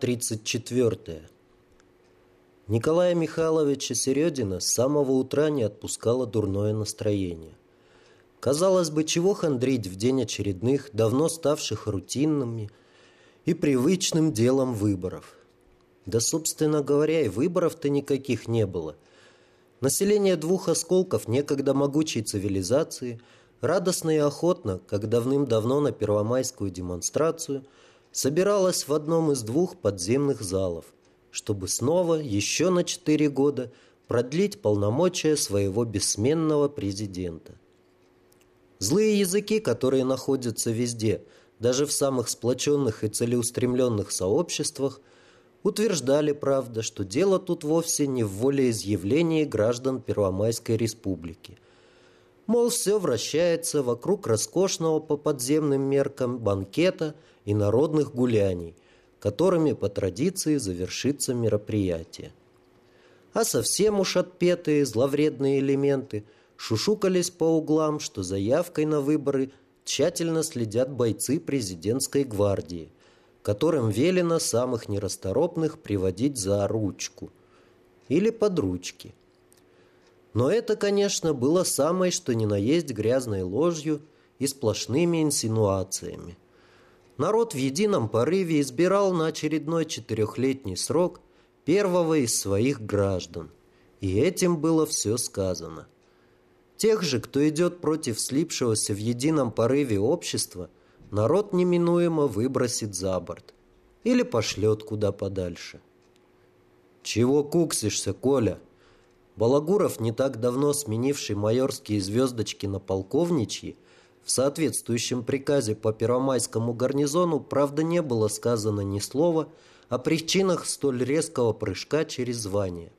34. Николая Михайловича Середина с самого утра не отпускало дурное настроение. Казалось бы, чего хандрить в день очередных, давно ставших рутинными и привычным делом выборов. Да, собственно говоря, и выборов-то никаких не было. Население двух осколков некогда могучей цивилизации радостно и охотно, как давным-давно на первомайскую демонстрацию – собиралась в одном из двух подземных залов, чтобы снова, еще на четыре года, продлить полномочия своего бессменного президента. Злые языки, которые находятся везде, даже в самых сплоченных и целеустремленных сообществах, утверждали, правда, что дело тут вовсе не в волеизъявлении граждан Первомайской республики. Мол, все вращается вокруг роскошного по подземным меркам банкета – и народных гуляний, которыми по традиции завершится мероприятие. А совсем уж отпетые зловредные элементы шушукались по углам, что заявкой на выборы тщательно следят бойцы президентской гвардии, которым велено самых нерасторопных приводить за ручку или под ручки. Но это, конечно, было самое, что ни на есть грязной ложью и сплошными инсинуациями. Народ в едином порыве избирал на очередной четырехлетний срок первого из своих граждан. И этим было все сказано. Тех же, кто идет против слипшегося в едином порыве общества, народ неминуемо выбросит за борт или пошлет куда подальше. «Чего куксишься, Коля?» Балагуров, не так давно сменивший майорские звездочки на полковничьи, в соответствующем приказе по Первомайскому гарнизону, правда, не было сказано ни слова о причинах столь резкого прыжка через звание.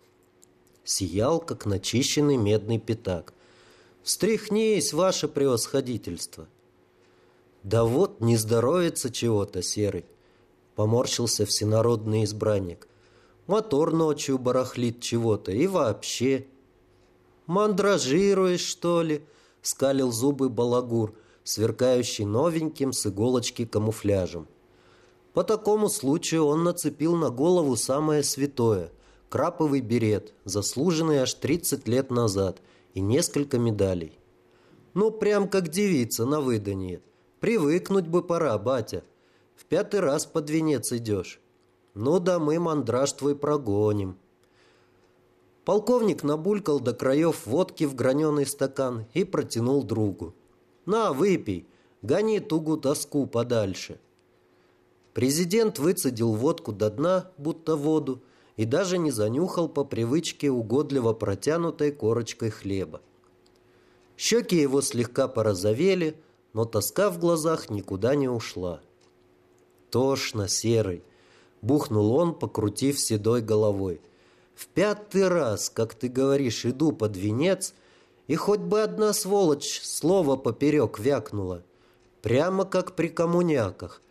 Сиял, как начищенный медный пятак. «Встряхнись, ваше превосходительство!» «Да вот, не здоровится чего-то, Серый!» Поморщился всенародный избранник. «Мотор ночью барахлит чего-то и вообще...» «Мандражируешь, что ли?» скалил зубы балагур, сверкающий новеньким с иголочки камуфляжем. По такому случаю он нацепил на голову самое святое – краповый берет, заслуженный аж 30 лет назад, и несколько медалей. Ну, прям как девица на выданье. Привыкнуть бы пора, батя. В пятый раз под венец идешь. Ну да мы мандраж твой прогоним. Полковник набулькал до краев водки в граненый стакан и протянул другу. «На, выпей, гони тугу тоску подальше». Президент выцедил водку до дна, будто воду, и даже не занюхал по привычке угодливо протянутой корочкой хлеба. Щеки его слегка порозовели, но тоска в глазах никуда не ушла. «Тошно, серый!» — бухнул он, покрутив седой головой. В пятый раз, как ты говоришь, иду под венец, и хоть бы одна сволочь слово поперек вякнула. Прямо как при коммуняках.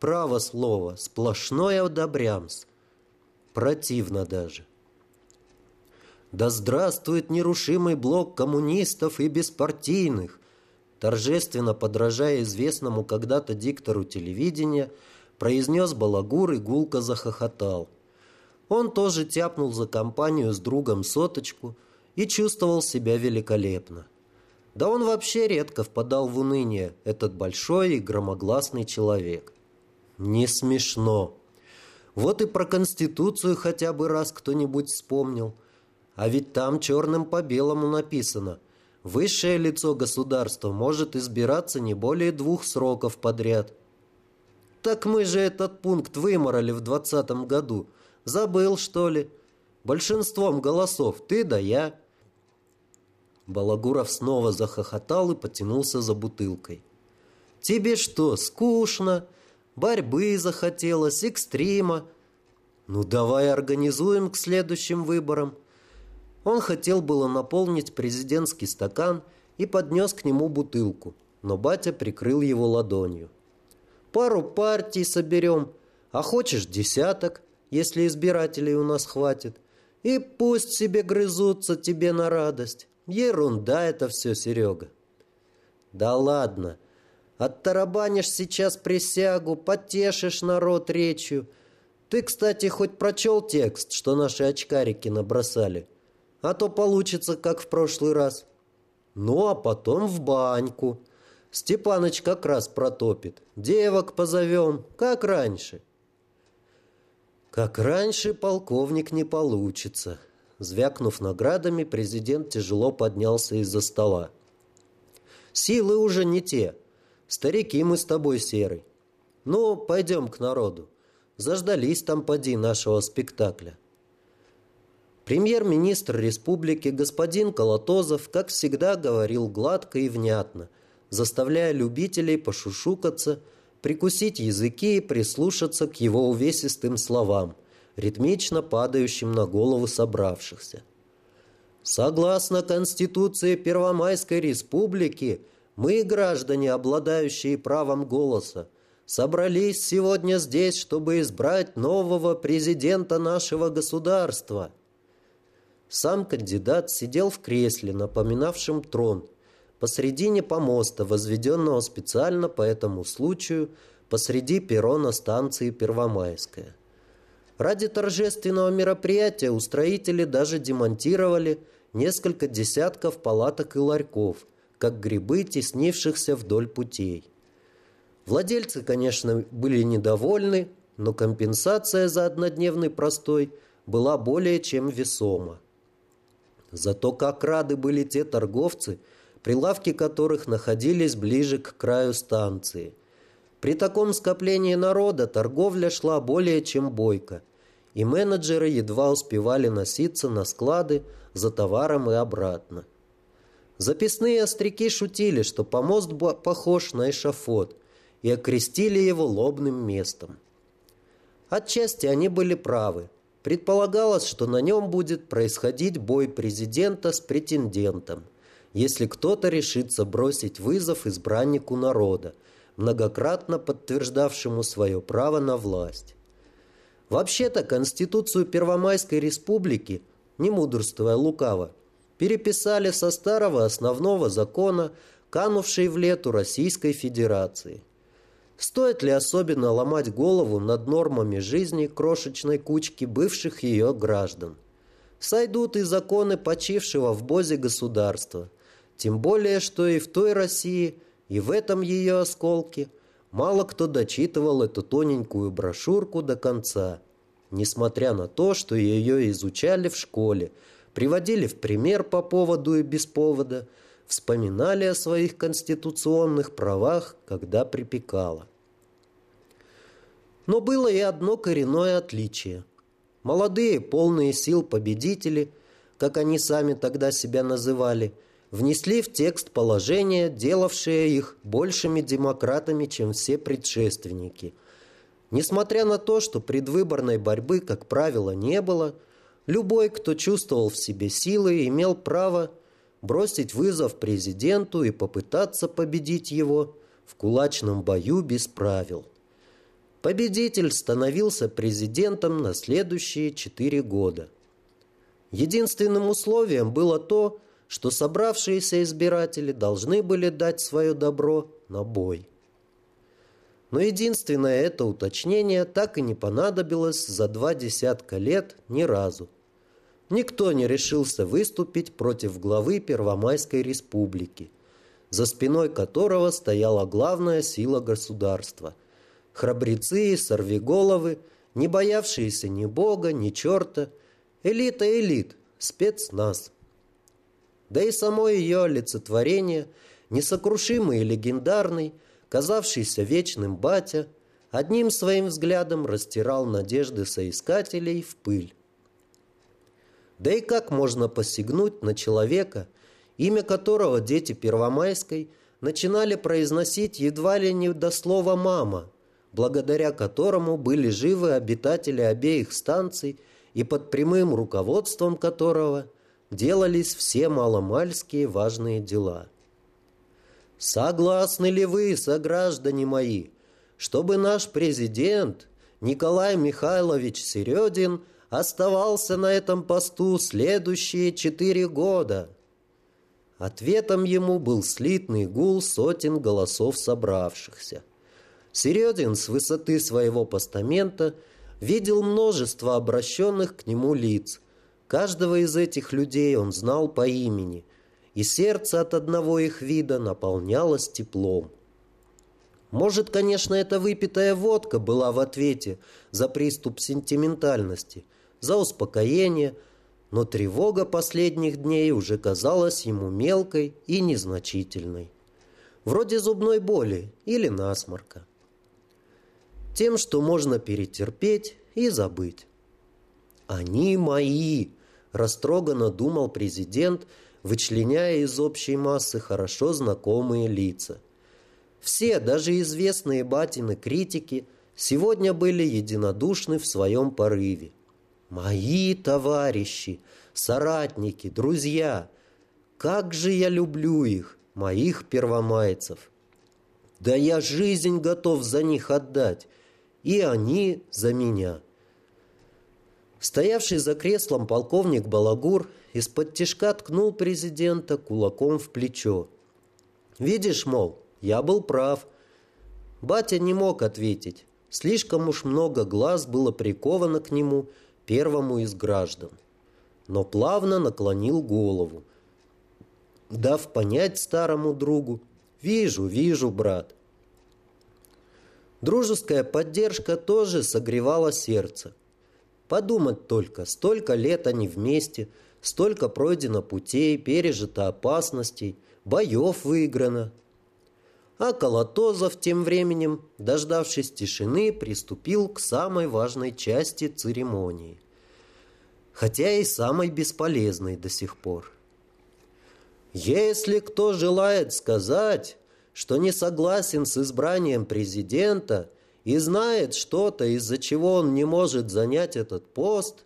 Право слово, сплошное одобрямс. Противно даже. Да здравствует нерушимый блок коммунистов и беспартийных! Торжественно подражая известному когда-то диктору телевидения, произнес балагур и гулко захохотал. Он тоже тяпнул за компанию с другом соточку и чувствовал себя великолепно. Да он вообще редко впадал в уныние, этот большой и громогласный человек. Не смешно. Вот и про Конституцию хотя бы раз кто-нибудь вспомнил. А ведь там черным по белому написано «Высшее лицо государства может избираться не более двух сроков подряд». Так мы же этот пункт выморали в двадцатом году – Забыл, что ли? Большинством голосов ты да я. Балагуров снова захохотал и потянулся за бутылкой. Тебе что, скучно? Борьбы захотелось, экстрима. Ну, давай организуем к следующим выборам. Он хотел было наполнить президентский стакан и поднес к нему бутылку, но батя прикрыл его ладонью. Пару партий соберем, а хочешь десяток если избирателей у нас хватит. И пусть себе грызутся тебе на радость. Ерунда это все, Серега. Да ладно. Оттарабанишь сейчас присягу, потешишь народ речью. Ты, кстати, хоть прочел текст, что наши очкарики набросали? А то получится, как в прошлый раз. Ну, а потом в баньку. Степаныч как раз протопит. Девок позовем, как раньше. Как раньше, полковник, не получится. Звякнув наградами, президент тяжело поднялся из-за стола. Силы уже не те. Старики мы с тобой серый. Ну, пойдем к народу. Заждались там поди нашего спектакля. Премьер-министр республики господин Колотозов, как всегда, говорил гладко и внятно, заставляя любителей пошушукаться, прикусить языки и прислушаться к его увесистым словам, ритмично падающим на голову собравшихся. Согласно Конституции Первомайской Республики, мы, граждане, обладающие правом голоса, собрались сегодня здесь, чтобы избрать нового президента нашего государства. Сам кандидат сидел в кресле, напоминавшем трон, посредине помоста, возведенного специально по этому случаю посреди перрона станции Первомайская. Ради торжественного мероприятия устроители даже демонтировали несколько десятков палаток и ларьков, как грибы, теснившихся вдоль путей. Владельцы, конечно, были недовольны, но компенсация за однодневный простой была более чем весома. Зато как рады были те торговцы, прилавки которых находились ближе к краю станции. При таком скоплении народа торговля шла более чем бойко, и менеджеры едва успевали носиться на склады за товаром и обратно. Записные остряки шутили, что помост похож на эшафот – и окрестили его лобным местом. Отчасти они были правы. Предполагалось, что на нем будет происходить бой президента с претендентом, если кто-то решится бросить вызов избраннику народа, многократно подтверждавшему свое право на власть. Вообще-то Конституцию Первомайской Республики, не мудрствуя лукаво, переписали со старого основного закона, канувшей в лету Российской Федерации – Стоит ли особенно ломать голову над нормами жизни крошечной кучки бывших ее граждан? Сойдут и законы почившего в бозе государства. Тем более, что и в той России, и в этом ее осколке мало кто дочитывал эту тоненькую брошюрку до конца, несмотря на то, что ее изучали в школе, приводили в пример по поводу и без повода – вспоминали о своих конституционных правах, когда припекало. Но было и одно коренное отличие. Молодые, полные сил победители, как они сами тогда себя называли, внесли в текст положения, делавшие их большими демократами, чем все предшественники. Несмотря на то, что предвыборной борьбы, как правило, не было, любой, кто чувствовал в себе силы, имел право бросить вызов президенту и попытаться победить его в кулачном бою без правил. Победитель становился президентом на следующие четыре года. Единственным условием было то, что собравшиеся избиратели должны были дать свое добро на бой. Но единственное это уточнение так и не понадобилось за два десятка лет ни разу. Никто не решился выступить против главы Первомайской республики, за спиной которого стояла главная сила государства. Храбрецы и сорвиголовы, не боявшиеся ни бога, ни черта, элита элит, спецназ. Да и само ее олицетворение, несокрушимый и легендарный, казавшийся вечным батя, одним своим взглядом растирал надежды соискателей в пыль. Да и как можно посягнуть на человека, имя которого дети Первомайской начинали произносить едва ли не до слова «мама», благодаря которому были живы обитатели обеих станций и под прямым руководством которого делались все маломальские важные дела. Согласны ли вы, сограждане мои, чтобы наш президент Николай Михайлович Середин – оставался на этом посту следующие четыре года. Ответом ему был слитный гул сотен голосов собравшихся. Середин с высоты своего постамента видел множество обращенных к нему лиц. Каждого из этих людей он знал по имени, и сердце от одного их вида наполнялось теплом. Может, конечно, эта выпитая водка была в ответе за приступ сентиментальности, за успокоение, но тревога последних дней уже казалась ему мелкой и незначительной. Вроде зубной боли или насморка. Тем, что можно перетерпеть и забыть. «Они мои!» – растроганно думал президент, вычленяя из общей массы хорошо знакомые лица. Все, даже известные батины критики, сегодня были единодушны в своем порыве. Мои товарищи, соратники, друзья, как же я люблю их, моих первомайцев. Да я жизнь готов за них отдать, и они за меня. Стоявший за креслом полковник Балагур из-под тишка ткнул президента кулаком в плечо. «Видишь, мол, я был прав. Батя не мог ответить. Слишком уж много глаз было приковано к нему, первому из граждан. Но плавно наклонил голову, дав понять старому другу «Вижу, вижу, брат». Дружеская поддержка тоже согревала сердце. Подумать только, столько лет они вместе, столько пройдено путей, пережито опасностей, боев выиграно, а Колотозов тем временем, дождавшись тишины, приступил к самой важной части церемонии. Хотя и самой бесполезной до сих пор. Если кто желает сказать, что не согласен с избранием президента и знает что-то, из-за чего он не может занять этот пост,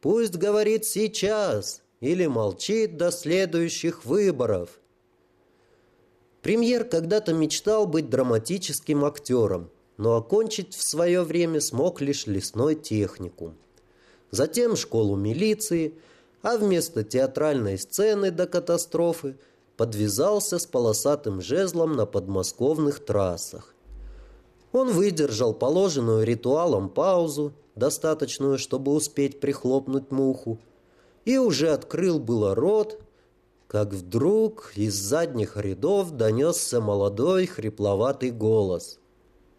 пусть говорит сейчас или молчит до следующих выборов – Премьер когда-то мечтал быть драматическим актером, но окончить в свое время смог лишь лесной техникум. Затем школу милиции, а вместо театральной сцены до катастрофы подвязался с полосатым жезлом на подмосковных трассах. Он выдержал положенную ритуалом паузу, достаточную, чтобы успеть прихлопнуть муху, и уже открыл было рот, как вдруг из задних рядов донесся молодой хрипловатый голос.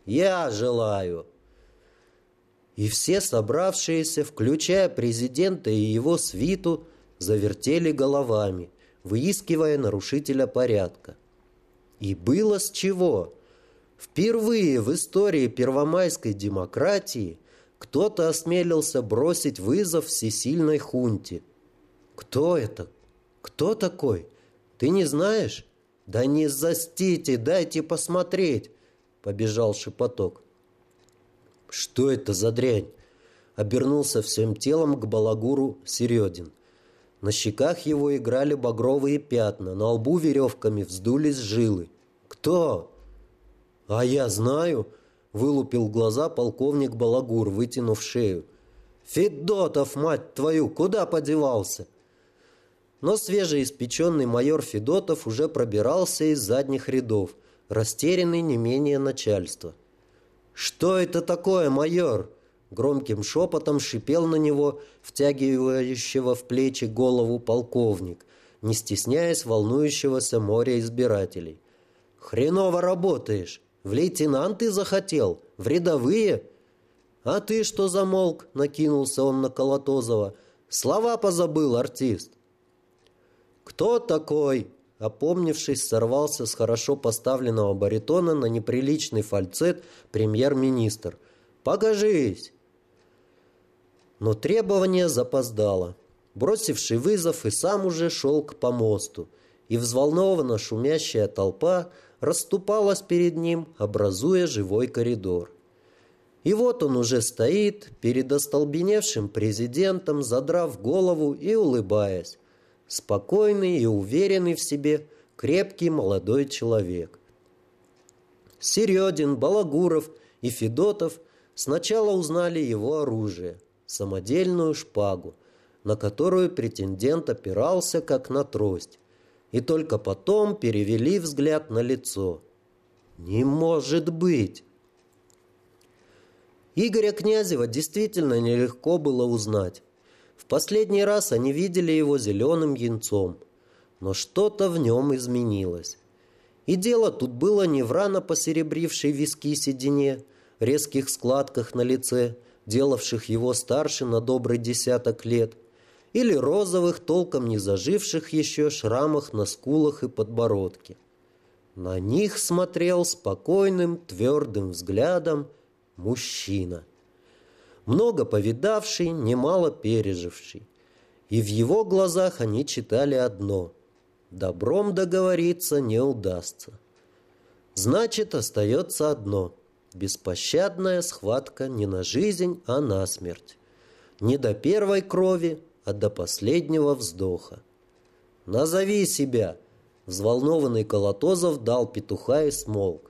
«Я желаю!» И все собравшиеся, включая президента и его свиту, завертели головами, выискивая нарушителя порядка. И было с чего. Впервые в истории первомайской демократии кто-то осмелился бросить вызов всесильной хунте. Кто это? «Кто такой? Ты не знаешь?» «Да не застите, дайте посмотреть!» Побежал шепоток. «Что это за дрянь?» Обернулся всем телом к балагуру Середин. На щеках его играли багровые пятна, на лбу веревками вздулись жилы. «Кто?» «А я знаю!» — вылупил глаза полковник Балагур, вытянув шею. «Федотов, мать твою, куда подевался?» Но свежеиспеченный майор Федотов уже пробирался из задних рядов, растерянный не менее начальства. «Что это такое, майор?» Громким шепотом шипел на него втягивающего в плечи голову полковник, не стесняясь волнующегося моря избирателей. «Хреново работаешь! В лейтенанты захотел? В рядовые?» «А ты что замолк?» — накинулся он на Колотозова. «Слова позабыл, артист!» «Кто такой?» Опомнившись, сорвался с хорошо поставленного баритона на неприличный фальцет премьер-министр. «Покажись!» Но требование запоздало. Бросивший вызов и сам уже шел к помосту, и взволнованно шумящая толпа расступалась перед ним, образуя живой коридор. И вот он уже стоит перед остолбеневшим президентом, задрав голову и улыбаясь. Спокойный и уверенный в себе, крепкий молодой человек. Середин, Балагуров и Федотов сначала узнали его оружие – самодельную шпагу, на которую претендент опирался как на трость, и только потом перевели взгляд на лицо. «Не может быть!» Игоря Князева действительно нелегко было узнать. В последний раз они видели его зеленым янцом, но что-то в нем изменилось. И дело тут было не в рано посеребрившей виски седине, резких складках на лице, делавших его старше на добрый десяток лет, или розовых, толком не заживших еще шрамах на скулах и подбородке. На них смотрел спокойным, твердым взглядом мужчина. Много повидавший, немало переживший. И в его глазах они читали одно – добром договориться не удастся. Значит, остается одно – беспощадная схватка не на жизнь, а на смерть. Не до первой крови, а до последнего вздоха. «Назови себя!» Взволнованный Колотозов дал петуха и смолк.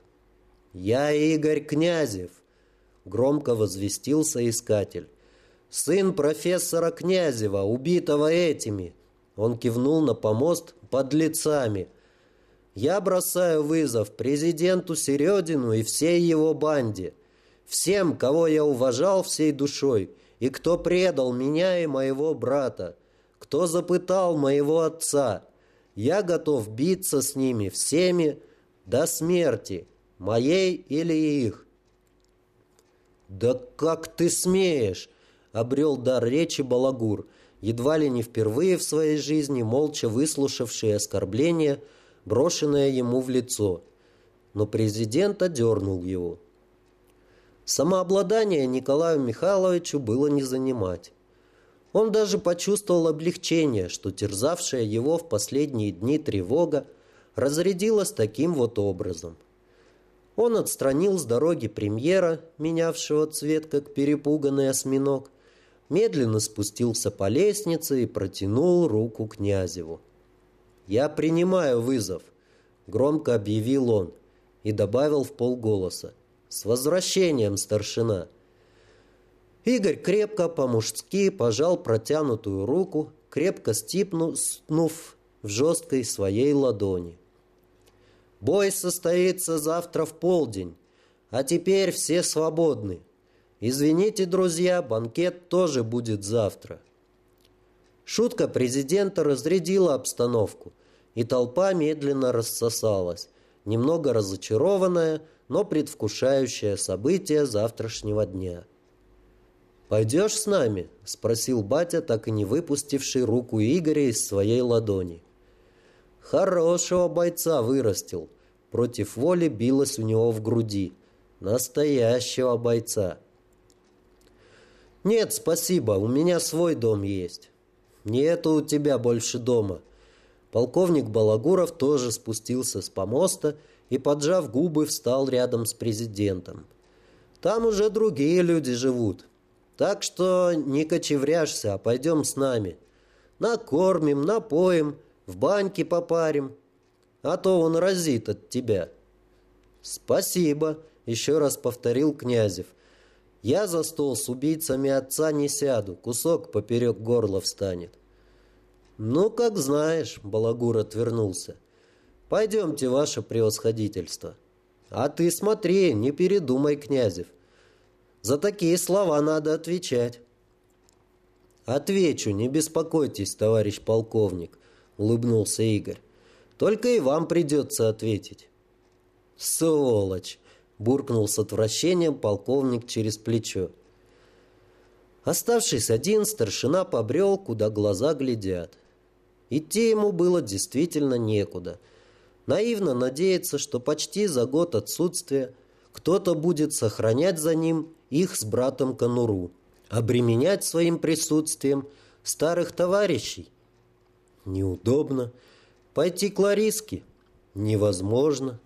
«Я Игорь Князев!» Громко возвестил соискатель. «Сын профессора Князева, убитого этими!» Он кивнул на помост под лицами. «Я бросаю вызов президенту Середину и всей его банде. Всем, кого я уважал всей душой, и кто предал меня и моего брата, кто запытал моего отца». Я готов биться с ними всеми до смерти, моей или их. «Да как ты смеешь!» — обрел дар речи Балагур, едва ли не впервые в своей жизни молча выслушавший оскорбление, брошенное ему в лицо. Но президент одернул его. Самообладание Николаю Михайловичу было не занимать. Он даже почувствовал облегчение, что терзавшая его в последние дни тревога разрядилась таким вот образом. Он отстранил с дороги премьера, менявшего цвет, как перепуганный осьминог, медленно спустился по лестнице и протянул руку князеву. «Я принимаю вызов», — громко объявил он и добавил в полголоса. «С возвращением, старшина!» Игорь крепко по-мужски пожал протянутую руку, крепко стипнув в жесткой своей ладони. «Бой состоится завтра в полдень, а теперь все свободны. Извините, друзья, банкет тоже будет завтра». Шутка президента разрядила обстановку, и толпа медленно рассосалась, немного разочарованная, но предвкушающая события завтрашнего дня. «Пойдешь с нами?» – спросил батя, так и не выпустивший руку Игоря из своей ладони. «Хорошего бойца вырастил». Против воли билось у него в груди. «Настоящего бойца». «Нет, спасибо, у меня свой дом есть». «Нету у тебя больше дома». Полковник Балагуров тоже спустился с помоста и, поджав губы, встал рядом с президентом. «Там уже другие люди живут. Так что не кочевряшься, а пойдем с нами. Накормим, напоим, в баньке попарим. А то он разит от тебя». «Спасибо», — еще раз повторил Князев. «Я за стол с убийцами отца не сяду, кусок поперек горла встанет». «Ну, как знаешь», — Балагур отвернулся. «Пойдемте, ваше превосходительство». «А ты смотри, не передумай, Князев. За такие слова надо отвечать. Отвечу, не беспокойтесь, товарищ полковник, улыбнулся Игорь. Только и вам придется ответить. Сволочь! буркнул с отвращением полковник через плечо. Оставшись один, старшина побрел, куда глаза глядят. Идти ему было действительно некуда. Наивно надеяться, что почти за год отсутствия кто-то будет сохранять за ним их с братом конуру, обременять своим присутствием старых товарищей. Неудобно. Пойти к Лариске? Невозможно.